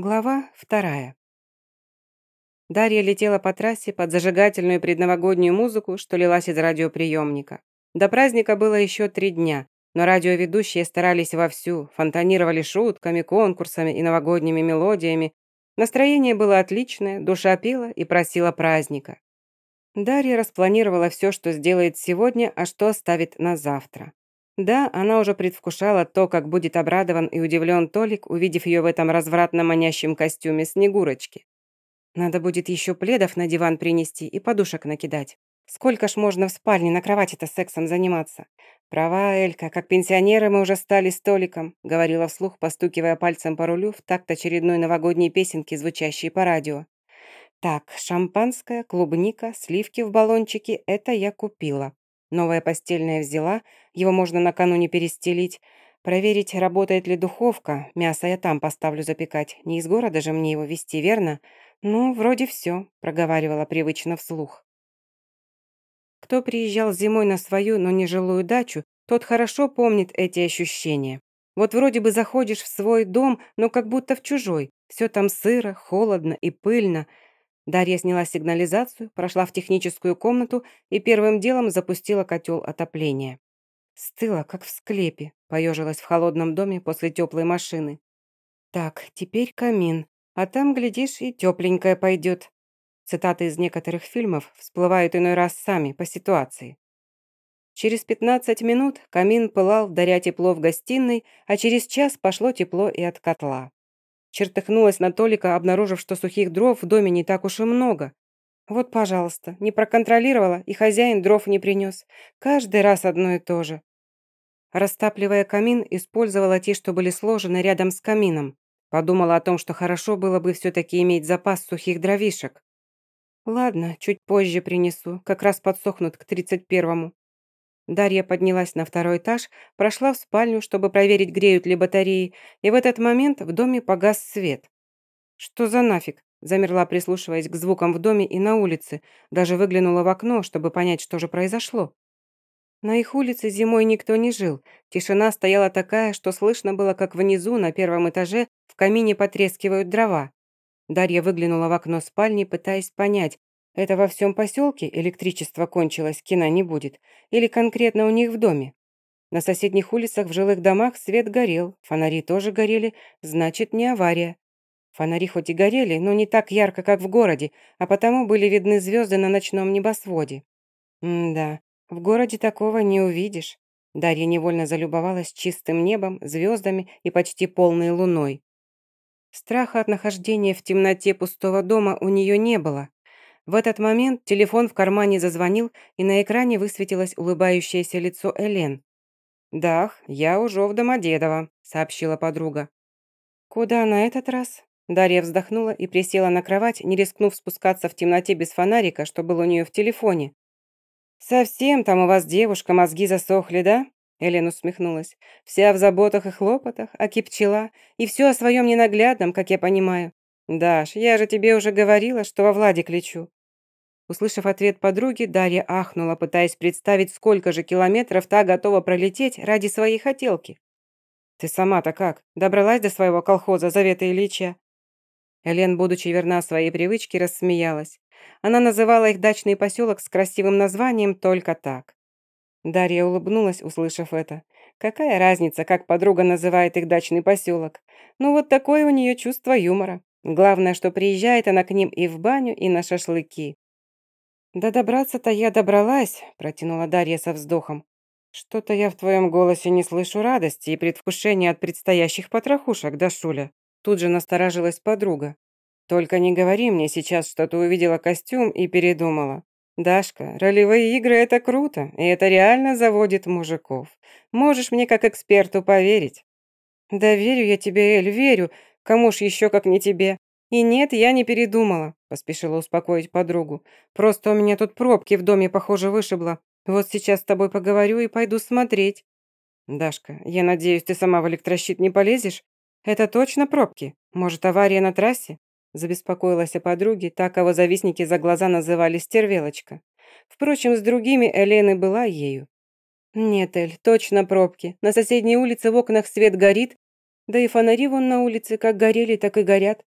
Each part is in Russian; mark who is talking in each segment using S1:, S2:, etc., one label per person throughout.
S1: Глава вторая. Дарья летела по трассе под зажигательную предновогоднюю музыку, что лилась из радиоприемника. До праздника было еще три дня, но радиоведущие старались вовсю, фонтанировали шутками, конкурсами и новогодними мелодиями. Настроение было отличное, душа пела и просила праздника. Дарья распланировала все, что сделает сегодня, а что оставит на завтра. Да, она уже предвкушала то, как будет обрадован и удивлен Толик, увидев ее в этом развратно-манящем костюме Снегурочки. Надо будет еще пледов на диван принести и подушек накидать. Сколько ж можно в спальне на кровати-то сексом заниматься? Права, Элька, как пенсионеры мы уже стали столиком, говорила вслух, постукивая пальцем по рулю в такт очередной новогодней песенки, звучащей по радио. Так, шампанское, клубника, сливки в баллончике – это я купила. Новое постельное взяла, его можно накануне перестелить. Проверить, работает ли духовка. Мясо я там поставлю запекать. Не из города же мне его везти, верно? Ну, вроде все, проговаривала привычно вслух. Кто приезжал зимой на свою, но не жилую дачу, тот хорошо помнит эти ощущения. Вот вроде бы заходишь в свой дом, но как будто в чужой. Все там сыро, холодно и пыльно – Дарья сняла сигнализацию, прошла в техническую комнату и первым делом запустила котел отопления. Стыла, как в склепе, поежилась в холодном доме после теплой машины. Так, теперь камин, а там, глядишь, и тепленькое пойдет. Цитаты из некоторых фильмов всплывают иной раз сами, по ситуации. Через 15 минут камин пылал, даря тепло в гостиной, а через час пошло тепло и от котла. Чертыхнулась на Толика, обнаружив, что сухих дров в доме не так уж и много. Вот, пожалуйста, не проконтролировала, и хозяин дров не принес. Каждый раз одно и то же. Растапливая камин, использовала те, что были сложены рядом с камином. Подумала о том, что хорошо было бы все-таки иметь запас сухих дровишек. Ладно, чуть позже принесу, как раз подсохнут к тридцать первому. Дарья поднялась на второй этаж, прошла в спальню, чтобы проверить, греют ли батареи, и в этот момент в доме погас свет. «Что за нафиг?» Замерла, прислушиваясь к звукам в доме и на улице, даже выглянула в окно, чтобы понять, что же произошло. На их улице зимой никто не жил. Тишина стояла такая, что слышно было, как внизу, на первом этаже, в камине потрескивают дрова. Дарья выглянула в окно спальни, пытаясь понять, это во всем поселке электричество кончилось, кино не будет? Или конкретно у них в доме? На соседних улицах в жилых домах свет горел, фонари тоже горели, значит, не авария. Фонари хоть и горели, но не так ярко, как в городе, а потому были видны звезды на ночном небосводе. М-да, в городе такого не увидишь. Дарья невольно залюбовалась чистым небом, звездами и почти полной луной. Страха от нахождения в темноте пустого дома у нее не было. В этот момент телефон в кармане зазвонил, и на экране высветилось улыбающееся лицо Элен. «Дах, я уже в Домодедово», — сообщила подруга. «Куда на этот раз?» Дарья вздохнула и присела на кровать, не рискнув спускаться в темноте без фонарика, что был у нее в телефоне. «Совсем там у вас, девушка, мозги засохли, да?» Элен усмехнулась. «Вся в заботах и хлопотах, а кипчела, и все о своем ненаглядном, как я понимаю. Даш, я же тебе уже говорила, что во Владик лечу. Услышав ответ подруги, Дарья ахнула, пытаясь представить, сколько же километров та готова пролететь ради своей хотелки. «Ты сама-то как? Добралась до своего колхоза Завета Ильича?» Элен, будучи верна своей привычке, рассмеялась. Она называла их дачный поселок с красивым названием только так. Дарья улыбнулась, услышав это. Какая разница, как подруга называет их дачный поселок? Ну вот такое у нее чувство юмора. Главное, что приезжает она к ним и в баню, и на шашлыки. «Да добраться-то я добралась», – протянула Дарья со вздохом. «Что-то я в твоем голосе не слышу радости и предвкушения от предстоящих потрохушек, да, Шуля?» Тут же насторожилась подруга. «Только не говори мне сейчас, что ты увидела костюм и передумала. Дашка, ролевые игры – это круто, и это реально заводит мужиков. Можешь мне как эксперту поверить». «Да верю я тебе, Эль, верю. Кому ж еще, как не тебе?» «И нет, я не передумала», – поспешила успокоить подругу. «Просто у меня тут пробки в доме, похоже, вышибло. Вот сейчас с тобой поговорю и пойду смотреть». «Дашка, я надеюсь, ты сама в электрощит не полезешь? Это точно пробки? Может, авария на трассе?» Забеспокоилась о подруге, так кого завистники за глаза называли стервелочка. Впрочем, с другими Элены была ею. «Нет, Эль, точно пробки. На соседней улице в окнах свет горит, Да и фонари вон на улице как горели, так и горят.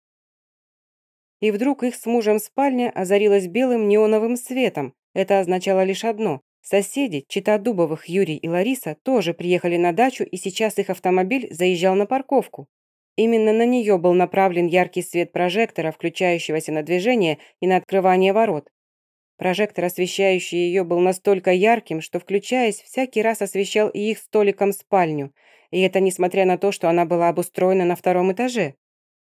S1: И вдруг их с мужем спальня озарилась белым неоновым светом. Это означало лишь одно. Соседи, чита Дубовых Юрий и Лариса, тоже приехали на дачу, и сейчас их автомобиль заезжал на парковку. Именно на нее был направлен яркий свет прожектора, включающегося на движение и на открывание ворот. Прожектор, освещающий ее, был настолько ярким, что, включаясь, всякий раз освещал и их столиком спальню. И это несмотря на то, что она была обустроена на втором этаже.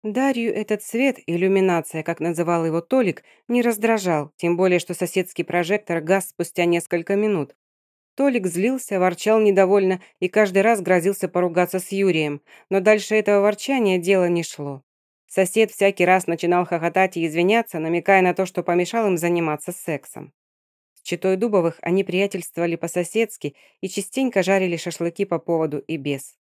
S1: Дарью этот свет, иллюминация, как называл его Толик, не раздражал, тем более, что соседский прожектор гас спустя несколько минут. Толик злился, ворчал недовольно и каждый раз грозился поругаться с Юрием, но дальше этого ворчания дело не шло. Сосед всякий раз начинал хохотать и извиняться, намекая на то, что помешал им заниматься сексом. С читой Дубовых они приятельствовали по-соседски и частенько жарили шашлыки по поводу и без.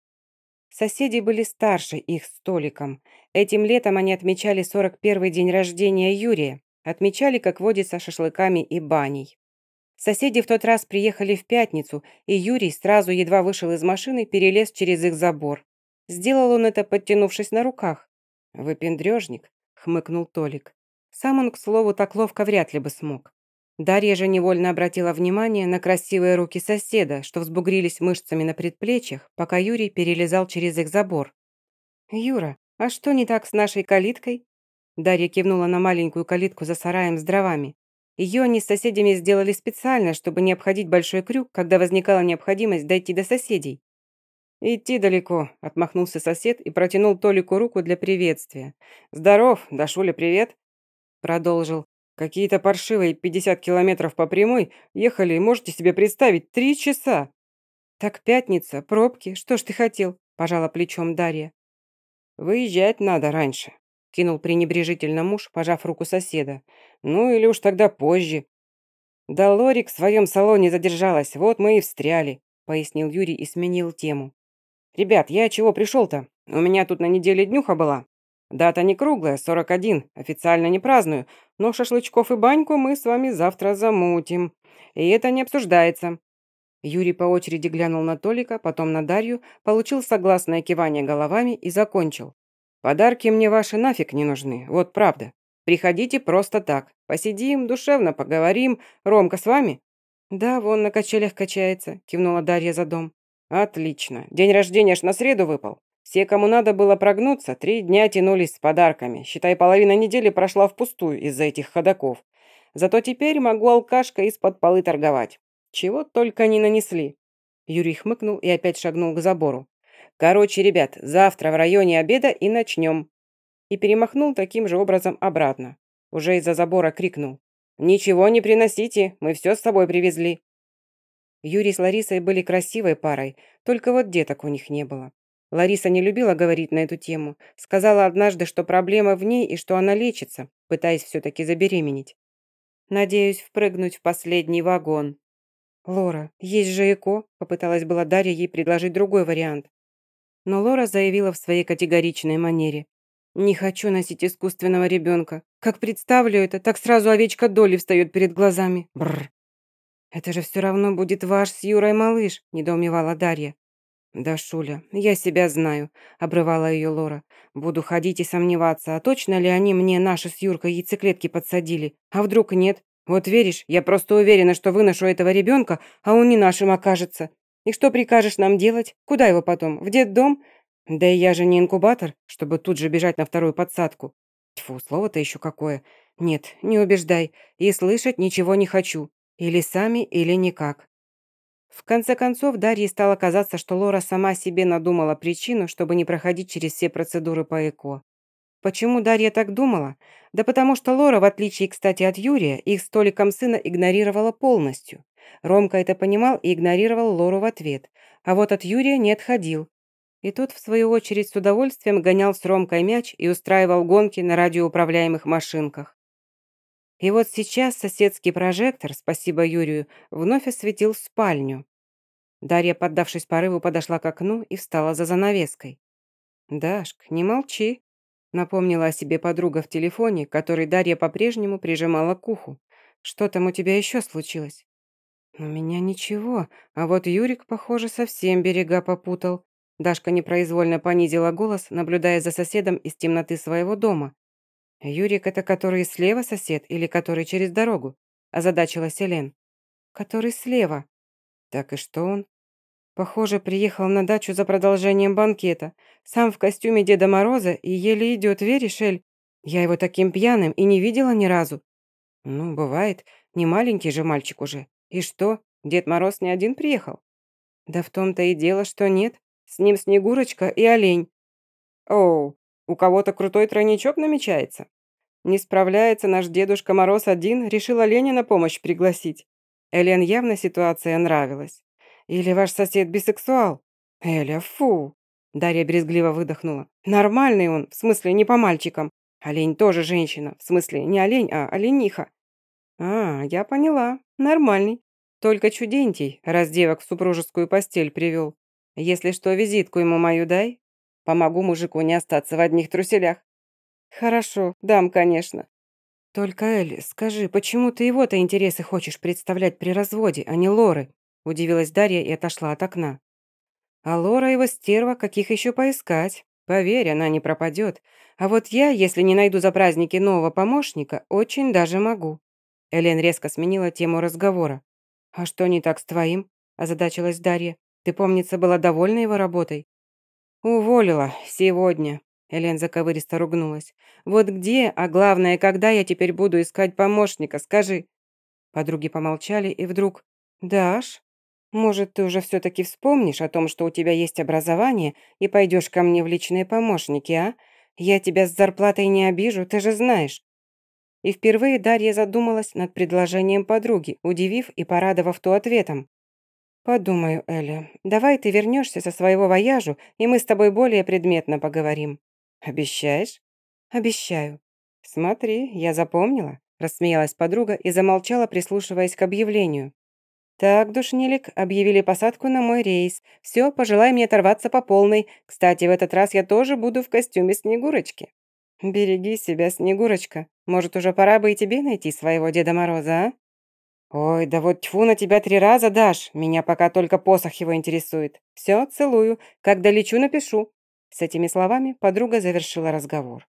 S1: Соседи были старше их столиком. Этим летом они отмечали 41-й день рождения Юрия. Отмечали, как водится, шашлыками и баней. Соседи в тот раз приехали в пятницу, и Юрий сразу едва вышел из машины, перелез через их забор. Сделал он это, подтянувшись на руках. «Выпендрежник», — хмыкнул Толик. Сам он, к слову, так ловко вряд ли бы смог. Дарья же невольно обратила внимание на красивые руки соседа, что взбугрились мышцами на предплечьях, пока Юрий перелезал через их забор. «Юра, а что не так с нашей калиткой?» Дарья кивнула на маленькую калитку за сараем с дровами. Ее они с соседями сделали специально, чтобы не обходить большой крюк, когда возникала необходимость дойти до соседей. «Идти далеко», — отмахнулся сосед и протянул Толику руку для приветствия. «Здоров, Дашуля, привет!» Продолжил. «Какие-то паршивые 50 километров по прямой ехали, можете себе представить, три часа!» «Так пятница, пробки, что ж ты хотел?» – пожала плечом Дарья. «Выезжать надо раньше», кинул пренебрежительно муж, пожав руку соседа. «Ну или уж тогда позже». «Да Лорик в своем салоне задержалась, вот мы и встряли», пояснил Юрий и сменил тему. «Ребят, я чего пришел-то? У меня тут на неделе днюха была. Дата не круглая, 41, официально не праздную, но шашлычков и баньку мы с вами завтра замутим. И это не обсуждается». Юрий по очереди глянул на Толика, потом на Дарью, получил согласное кивание головами и закончил. Подарки мне ваши нафиг не нужны, вот правда. Приходите просто так. Посидим, душевно поговорим. Ромка с вами?» «Да, вон на качелях качается», – кивнула Дарья за дом. «Отлично. День рождения ж на среду выпал. Все, кому надо было прогнуться, три дня тянулись с подарками. Считай, половина недели прошла впустую из-за этих ходаков. Зато теперь могу алкашка из-под полы торговать. Чего только не нанесли». Юрий хмыкнул и опять шагнул к забору. Короче, ребят, завтра в районе обеда и начнем. И перемахнул таким же образом обратно. Уже из-за забора крикнул. «Ничего не приносите, мы все с собой привезли». Юрий с Ларисой были красивой парой, только вот деток у них не было. Лариса не любила говорить на эту тему. Сказала однажды, что проблема в ней и что она лечится, пытаясь все-таки забеременеть. «Надеюсь впрыгнуть в последний вагон». «Лора, есть же ЭКО», — попыталась была Дарья ей предложить другой вариант. Но Лора заявила в своей категоричной манере. «Не хочу носить искусственного ребенка. Как представлю это, так сразу овечка Долли встает перед глазами. Бррр. «Это же все равно будет ваш с Юрой малыш», – недоумевала Дарья. «Да, Шуля, я себя знаю», – обрывала ее Лора. «Буду ходить и сомневаться, а точно ли они мне наши с Юркой яйцеклетки подсадили? А вдруг нет? Вот веришь, я просто уверена, что выношу этого ребенка, а он не нашим окажется. И что прикажешь нам делать? Куда его потом? В детдом? Да и я же не инкубатор, чтобы тут же бежать на вторую подсадку. Тьфу, слово-то еще какое. Нет, не убеждай. И слышать ничего не хочу. Или сами, или никак. В конце концов, Дарье стало казаться, что Лора сама себе надумала причину, чтобы не проходить через все процедуры по ЭКО. Почему Дарья так думала? Да потому что Лора, в отличие, кстати, от Юрия, их столиком сына игнорировала полностью. Ромка это понимал и игнорировал Лору в ответ, а вот от Юрия не отходил. И тот, в свою очередь, с удовольствием гонял с Ромкой мяч и устраивал гонки на радиоуправляемых машинках. И вот сейчас соседский прожектор, спасибо Юрию, вновь осветил спальню. Дарья, поддавшись порыву, подошла к окну и встала за занавеской. «Дашк, не молчи», — напомнила о себе подруга в телефоне, который Дарья по-прежнему прижимала к уху. «Что там у тебя еще случилось?» «У меня ничего, а вот Юрик, похоже, совсем берега попутал», Дашка непроизвольно понизила голос, наблюдая за соседом из темноты своего дома. «Юрик – это который слева сосед или который через дорогу?» – озадачилась Элен. «Который слева». «Так и что он?» Похоже, приехал на дачу за продолжением банкета. Сам в костюме Деда Мороза и еле идет, веришь, Эль? Я его таким пьяным и не видела ни разу. Ну, бывает, не маленький же мальчик уже. И что, Дед Мороз не один приехал? Да в том-то и дело, что нет. С ним Снегурочка и олень. Оу, у кого-то крутой тройничок намечается. Не справляется наш Дедушка Мороз один, решил оленя на помощь пригласить. Элен явно ситуация нравилась. Или ваш сосед бисексуал? Эля, фу!» Дарья брезгливо выдохнула. «Нормальный он, в смысле не по мальчикам. Олень тоже женщина, в смысле не олень, а олениха». «А, я поняла. Нормальный. Только чудентий, раз девок в супружескую постель привел. Если что, визитку ему мою дай. Помогу мужику не остаться в одних труселях». «Хорошо, дам, конечно. Только, Эль, скажи, почему ты его-то интересы хочешь представлять при разводе, а не Лоры?» Удивилась Дарья и отошла от окна. А Лора его стерва, каких еще поискать? Поверь, она не пропадет. А вот я, если не найду за праздники нового помощника, очень даже могу. Элен резко сменила тему разговора. «А что не так с твоим?» – озадачилась Дарья. «Ты, помнится, была довольна его работой?» «Уволила. Сегодня». Элен заковыристо ругнулась. «Вот где, а главное, когда я теперь буду искать помощника, скажи?» Подруги помолчали, и вдруг... «Даш, может, ты уже все-таки вспомнишь о том, что у тебя есть образование, и пойдешь ко мне в личные помощники, а? Я тебя с зарплатой не обижу, ты же знаешь». И впервые Дарья задумалась над предложением подруги, удивив и порадовав то ответом. «Подумаю, Эля, давай ты вернешься со своего вояжу, и мы с тобой более предметно поговорим». «Обещаешь?» «Обещаю». «Смотри, я запомнила», – рассмеялась подруга и замолчала, прислушиваясь к объявлению. «Так, душнилик, объявили посадку на мой рейс. Все, пожелай мне оторваться по полной. Кстати, в этот раз я тоже буду в костюме Снегурочки». «Береги себя, Снегурочка. Может, уже пора бы и тебе найти своего Деда Мороза, а?» «Ой, да вот тьфу на тебя три раза дашь. Меня пока только посох его интересует. Все, целую. Когда лечу, напишу». С этими словами подруга завершила разговор.